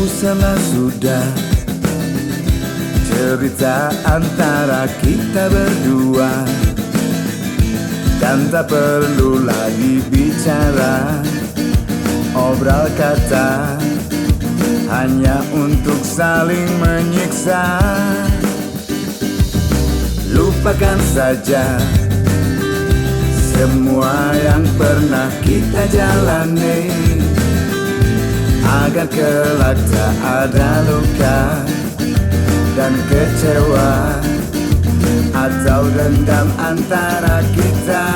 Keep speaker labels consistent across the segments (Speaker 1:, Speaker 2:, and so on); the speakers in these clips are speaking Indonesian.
Speaker 1: Selesailah sudah. Cerita antara kita berdua. Dan tak perlu lagi bicara. Obrol kata Hanya untuk saling menyiksa. Lupakan saja Semua yang pernah kita jalani Agar kelak tak ada luka dan kecewa Atau dendam antara kita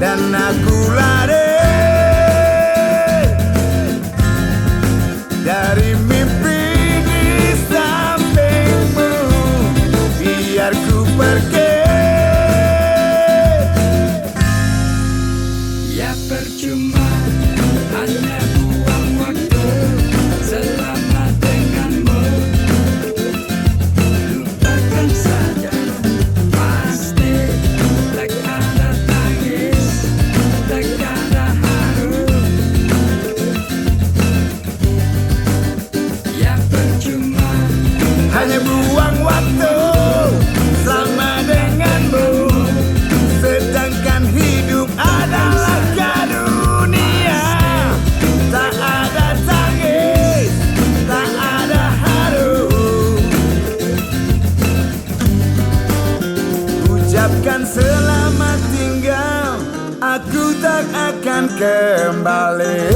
Speaker 1: Dan aku lari Dari Aku tak akan kembali.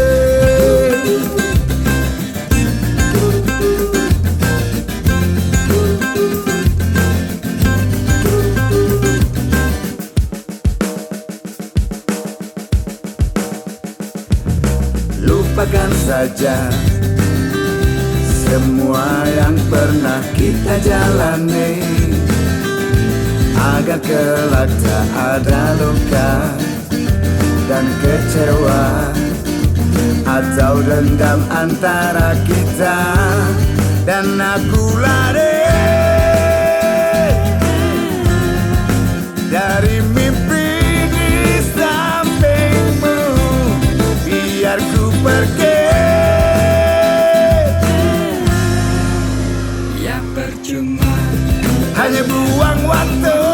Speaker 1: Lupakan saja Semua yang pernah kita jalani Agar kelak tak ada luka Dan kecewa. Atau dendam antara kita Dan aku lari. Dari mimpi di sampingmu Biar ku pergi.
Speaker 2: Ya percuma
Speaker 1: Hanya buang waktu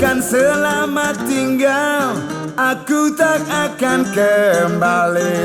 Speaker 1: ucapkan selamat tinggal. Aku tak akan kembali.